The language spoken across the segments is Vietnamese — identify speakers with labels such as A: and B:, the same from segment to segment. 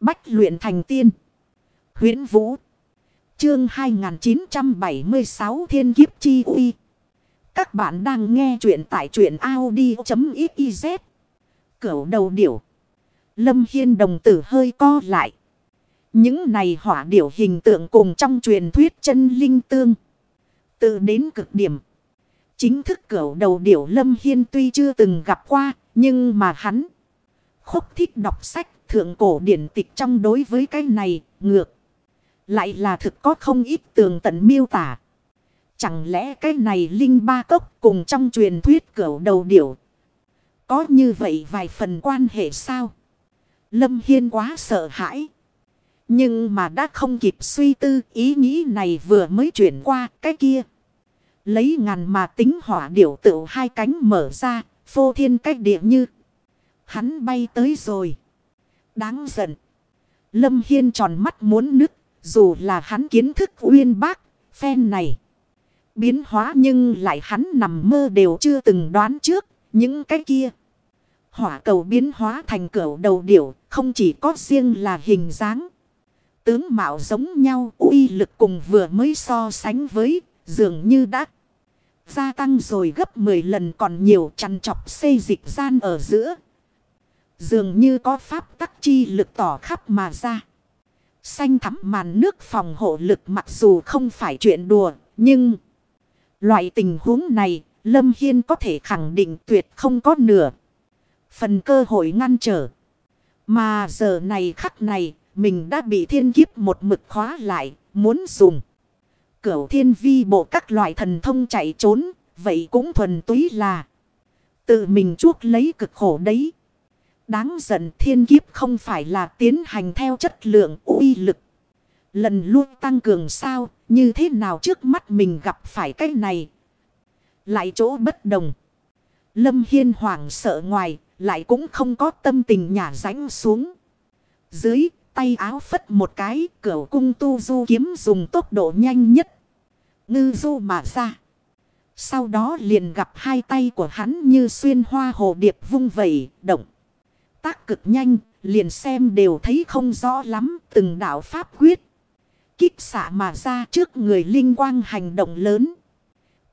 A: Bách luyện thành tiên. huyễn Vũ. Chương 2976 Thiên Kiếp Chi Uy. Các bạn đang nghe truyện tại truyện Audi.xyz. Cửu đầu điểu. Lâm Hiên đồng tử hơi co lại. Những này hỏa điểu hình tượng cùng trong truyền thuyết chân linh tương. Tự đến cực điểm. Chính thức cửu đầu điểu Lâm Hiên tuy chưa từng gặp qua, nhưng mà hắn khúc thích đọc sách thượng cổ điển tịch trong đối với cái này, ngược. Lại là thực có không ít tường tận miêu tả. Chẳng lẽ cái này linh ba cốc cùng trong truyền thuyết cửu đầu điểu. Có như vậy vài phần quan hệ sao? Lâm Hiên quá sợ hãi. Nhưng mà đã không kịp suy tư ý nghĩ này vừa mới chuyển qua cái kia. Lấy ngàn mà tính hỏa điểu tự hai cánh mở ra, phô thiên cách địa như. Hắn bay tới rồi. Đáng giận. Lâm Hiên tròn mắt muốn nứt, dù là hắn kiến thức uyên bác, phen này. Biến hóa nhưng lại hắn nằm mơ đều chưa từng đoán trước, những cái kia. Hỏa cầu biến hóa thành cửu đầu điểu, không chỉ có riêng là hình dáng. Tướng mạo giống nhau, uy lực cùng vừa mới so sánh với, dường như đã gia tăng rồi gấp 10 lần còn nhiều chăn chọc xây dịch gian ở giữa. Dường như có pháp tắc chi lực tỏ khắp mà ra. Xanh thắm màn nước phòng hộ lực mặc dù không phải chuyện đùa, nhưng... Loại tình huống này, Lâm Hiên có thể khẳng định tuyệt không có nửa. Phần cơ hội ngăn trở. Mà giờ này khắc này, mình đã bị thiên kiếp một mực khóa lại, muốn dùng. Cửu thiên vi bộ các loại thần thông chạy trốn, vậy cũng thuần túy là tự mình chuốc lấy cực khổ đấy. Đáng giận thiên kiếp không phải là tiến hành theo chất lượng uy lực. Lần luôn tăng cường sao, như thế nào trước mắt mình gặp phải cái này. Lại chỗ bất đồng. Lâm Hiên hoảng sợ ngoài, lại cũng không có tâm tình nhả ránh xuống. Dưới, tay áo phất một cái, cửa cung tu du kiếm dùng tốc độ nhanh nhất. Ngư du mà ra. Sau đó liền gặp hai tay của hắn như xuyên hoa hồ điệp vung vẩy, động. Tác cực nhanh, liền xem đều thấy không rõ lắm từng đạo pháp quyết. Kích xạ mà ra trước người linh quang hành động lớn.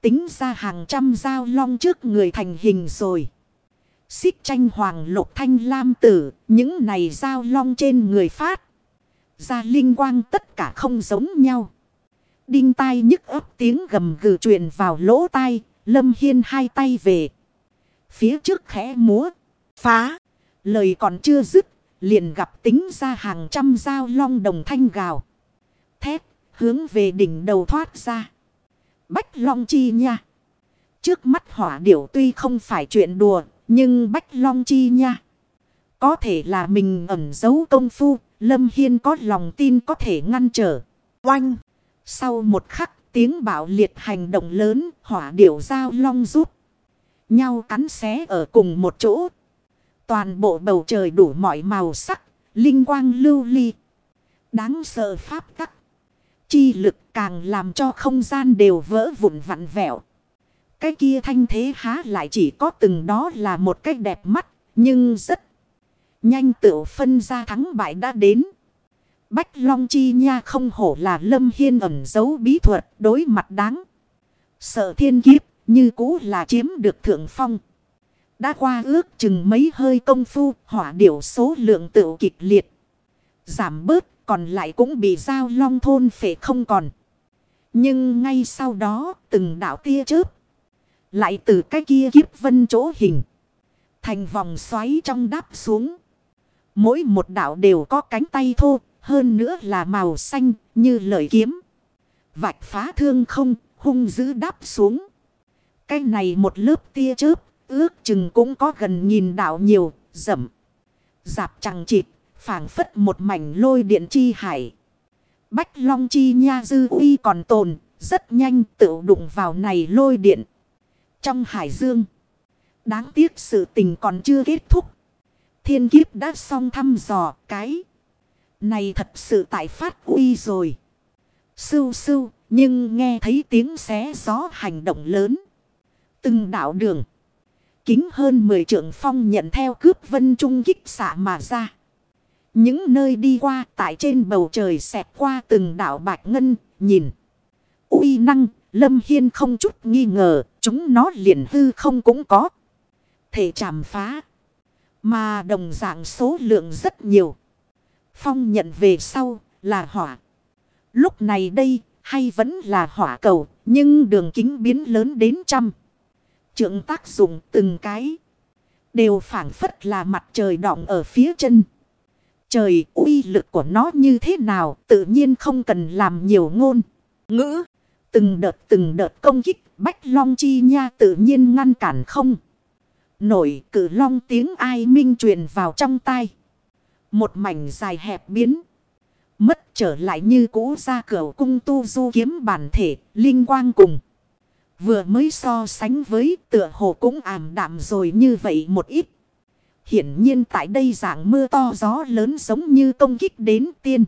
A: Tính ra hàng trăm dao long trước người thành hình rồi. Xích tranh hoàng lục thanh lam tử, những này dao long trên người phát. Ra linh quang tất cả không giống nhau. Đinh tai nhức ấp tiếng gầm gừ truyền vào lỗ tai, lâm hiên hai tay về. Phía trước khẽ múa, phá. Lời còn chưa dứt, liền gặp tính ra hàng trăm dao long đồng thanh gào. Thét, hướng về đỉnh đầu thoát ra. Bách long chi nha. Trước mắt hỏa điểu tuy không phải chuyện đùa, nhưng bách long chi nha. Có thể là mình ẩn giấu công phu, Lâm Hiên có lòng tin có thể ngăn trở. Oanh! Sau một khắc tiếng bạo liệt hành động lớn, hỏa điểu dao long rút. Nhau cắn xé ở cùng một chỗ. Toàn bộ bầu trời đủ mọi màu sắc, linh quang lưu ly. Đáng sợ pháp tắc. Chi lực càng làm cho không gian đều vỡ vụn vặn vẹo. Cái kia thanh thế há lại chỉ có từng đó là một cách đẹp mắt, nhưng rất nhanh tựu phân ra thắng bại đã đến. Bách Long Chi Nha không hổ là lâm hiên ẩn giấu bí thuật đối mặt đáng. Sợ thiên kiếp như cũ là chiếm được thượng phong. Đã qua ước chừng mấy hơi công phu, hỏa điểu số lượng tự kịch liệt. Giảm bớt, còn lại cũng bị giao long thôn phệ không còn. Nhưng ngay sau đó, từng đảo tia chớp. Lại từ cái kia kiếp vân chỗ hình. Thành vòng xoáy trong đáp xuống. Mỗi một đảo đều có cánh tay thô, hơn nữa là màu xanh như lợi kiếm. Vạch phá thương không, hung dữ đáp xuống. Cái này một lớp tia chớp Ước chừng cũng có gần nhìn đạo nhiều, rậm. Giạp chẳng chịt, phảng phất một mảnh lôi điện chi hải. Bách long chi nha dư uy còn tồn, rất nhanh tự đụng vào này lôi điện. Trong hải dương, đáng tiếc sự tình còn chưa kết thúc. Thiên kiếp đã xong thăm dò cái. Này thật sự tại phát uy rồi. Sưu sưu, nhưng nghe thấy tiếng xé gió hành động lớn. Từng đảo đường kính hơn 10 trượng phong nhận theo cướp vân trung kích xạ mà ra. Những nơi đi qua tại trên bầu trời xẹt qua từng đảo bạch ngân, nhìn. uy năng, Lâm Hiên không chút nghi ngờ, chúng nó liền hư không cũng có. Thể chạm phá. Mà đồng dạng số lượng rất nhiều. Phong nhận về sau là hỏa. Lúc này đây hay vẫn là hỏa cầu. Nhưng đường kính biến lớn đến trăm. Trượng tác dụng từng cái. Đều phản phất là mặt trời đọng ở phía chân. Trời uy lực của nó như thế nào tự nhiên không cần làm nhiều ngôn. Ngữ. Từng đợt từng đợt công kích bách long chi nha tự nhiên ngăn cản không. Nổi cử long tiếng ai minh truyền vào trong tai. Một mảnh dài hẹp biến. Mất trở lại như cũ ra cửa cung tu du kiếm bản thể, linh quang cùng. Vừa mới so sánh với tựa hồ cũng ảm đạm rồi như vậy một ít. Hiển nhiên tại đây dạng mưa to gió lớn giống như công kích đến tiên.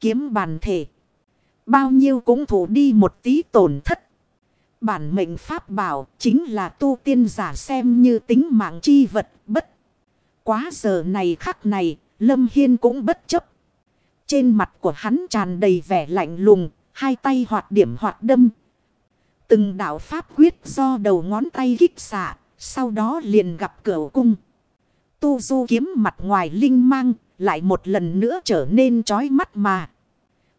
A: Kiếm bản thể. Bao nhiêu cũng thủ đi một tí tổn thất. Bản mệnh pháp bảo chính là tu tiên giả xem như tính mạng chi vật bất. Quá giờ này khắc này, Lâm Hiên cũng bất chấp. Trên mặt của hắn tràn đầy vẻ lạnh lùng, hai tay hoạt điểm hoạt đâm. Từng đạo pháp quyết do đầu ngón tay kích xạ, sau đó liền gặp cửa cung. Tu du kiếm mặt ngoài linh mang, lại một lần nữa trở nên trói mắt mà.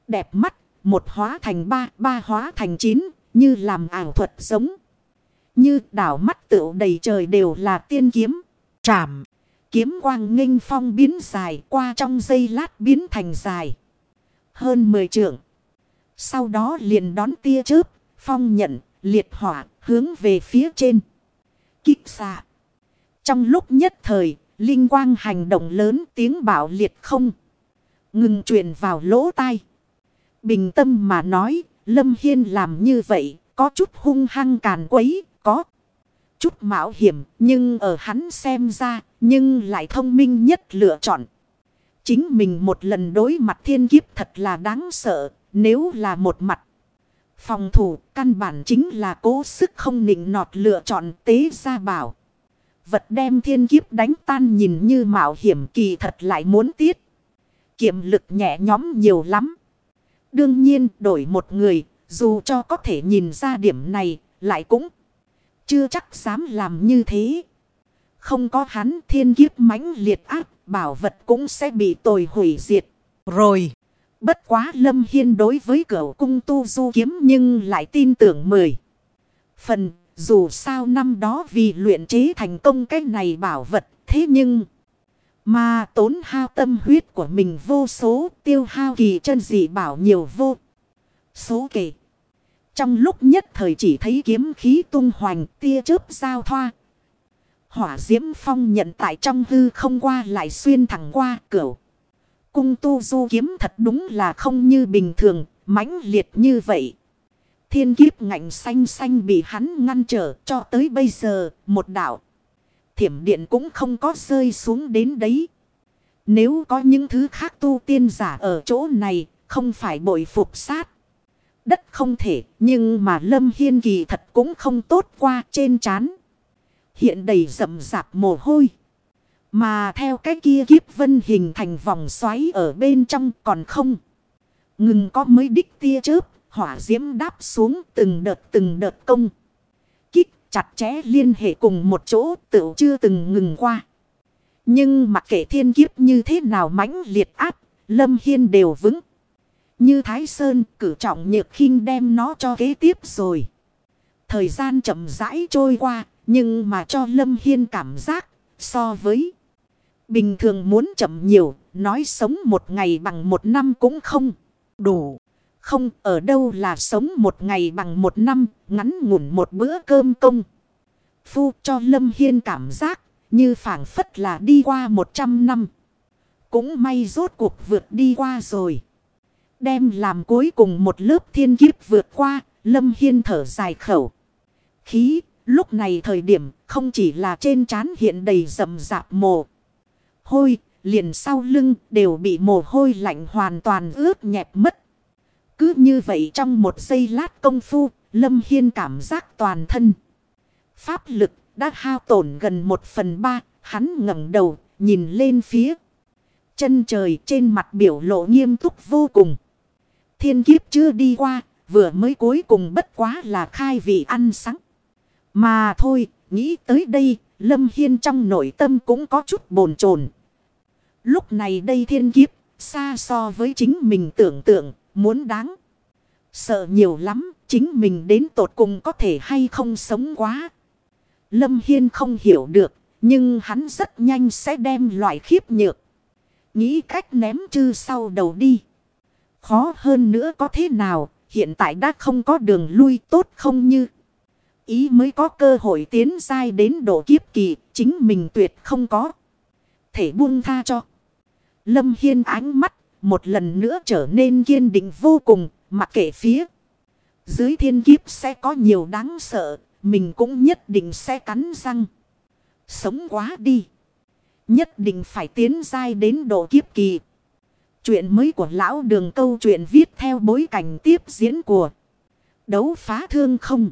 A: Đẹp mắt, một hóa thành ba, ba hóa thành chín, như làm ảo thuật giống. Như đảo mắt tựu đầy trời đều là tiên kiếm. Trảm. Kiếm quang nghênh phong biến dài qua trong giây lát biến thành dài. Hơn 10 trượng. Sau đó liền đón tia chớp. Phong nhận liệt hỏa hướng về phía trên. Kích xạ. Trong lúc nhất thời. Linh quang hành động lớn tiếng bảo liệt không. Ngừng truyền vào lỗ tai. Bình tâm mà nói Lâm Hiên làm như vậy, có chút hung hăng càn quấy, có chút mạo hiểm, nhưng ở hắn xem ra, nhưng lại thông minh nhất lựa chọn. Chính mình một lần đối mặt thiên kiếp thật là đáng sợ, nếu là một mặt. Phòng thủ căn bản chính là cố sức không nịnh nọt lựa chọn tế gia bảo. Vật đem thiên kiếp đánh tan nhìn như mạo hiểm kỳ thật lại muốn tiết. Kiệm lực nhẹ nhóm nhiều lắm. Đương nhiên đổi một người, dù cho có thể nhìn ra điểm này, lại cũng chưa chắc dám làm như thế. Không có hắn thiên kiếp mãnh liệt áp, bảo vật cũng sẽ bị tồi hủy diệt. Rồi, bất quá Lâm Hiên đối với cửa cung tu du kiếm nhưng lại tin tưởng mười. Phần, dù sao năm đó vì luyện chế thành công cái này bảo vật, thế nhưng... Mà tốn hao tâm huyết của mình vô số tiêu hao kỳ chân dị bảo nhiều vô. Số kể. Trong lúc nhất thời chỉ thấy kiếm khí tung hoành tia chớp giao thoa. Hỏa diễm phong nhận tại trong hư không qua lại xuyên thẳng qua cửa. Cung tu du kiếm thật đúng là không như bình thường, mãnh liệt như vậy. Thiên kiếp ngạnh xanh xanh bị hắn ngăn trở cho tới bây giờ, một đạo thiểm điện cũng không có rơi xuống đến đấy. Nếu có những thứ khác tu tiên giả ở chỗ này, không phải bội phục sát. Đất không thể, nhưng mà Lâm Hiên kỳ thật cũng không tốt qua trên chán. Hiện đầy rậm rạp mồ hôi. Mà theo cái kia kiếp vân hình thành vòng xoáy ở bên trong còn không. Ngừng có mấy đích tia chớp, hỏa diễm đáp xuống từng đợt từng đợt công chặt chẽ liên hệ cùng một chỗ tự chưa từng ngừng qua. Nhưng mặc kệ thiên kiếp như thế nào mãnh liệt áp, Lâm Hiên đều vững. Như Thái Sơn cử trọng nhược khinh đem nó cho kế tiếp rồi. Thời gian chậm rãi trôi qua, nhưng mà cho Lâm Hiên cảm giác so với bình thường muốn chậm nhiều, nói sống một ngày bằng một năm cũng không đủ. Không ở đâu là sống một ngày bằng một năm, ngắn ngủn một bữa cơm công. Phu cho Lâm Hiên cảm giác như phảng phất là đi qua một trăm năm. Cũng may rốt cuộc vượt đi qua rồi. Đem làm cuối cùng một lớp thiên kiếp vượt qua, Lâm Hiên thở dài khẩu. Khí, lúc này thời điểm không chỉ là trên trán hiện đầy rậm rạp mồ. Hôi, liền sau lưng đều bị mồ hôi lạnh hoàn toàn ướt nhẹp mất. Cứ như vậy trong một giây lát công phu, Lâm Hiên cảm giác toàn thân. Pháp lực đã hao tổn gần một phần ba, hắn ngẩng đầu, nhìn lên phía. chân trời trên mặt biểu lộ nghiêm túc vô cùng. Thiên kiếp chưa đi qua, vừa mới cuối cùng bất quá là khai vị ăn sáng. Mà thôi, nghĩ tới đây, Lâm Hiên trong nội tâm cũng có chút bồn chồn Lúc này đây thiên kiếp, xa so với chính mình tưởng tượng, muốn đáng. Sợ nhiều lắm, chính mình đến tột cùng có thể hay không sống quá. Lâm Hiên không hiểu được, nhưng hắn rất nhanh sẽ đem loại khiếp nhược. Nghĩ cách ném chư sau đầu đi. Khó hơn nữa có thế nào, hiện tại đã không có đường lui tốt không như. Ý mới có cơ hội tiến dai đến độ kiếp kỳ, chính mình tuyệt không có. Thể buông tha cho. Lâm Hiên ánh mắt, một lần nữa trở nên kiên định vô cùng, mặc kệ phía. Dưới thiên kiếp sẽ có nhiều đáng sợ, mình cũng nhất định sẽ cắn răng. Sống quá đi. Nhất định phải tiến dai đến độ kiếp kỳ. Chuyện mới của lão đường câu chuyện viết theo bối cảnh tiếp diễn của đấu phá thương không.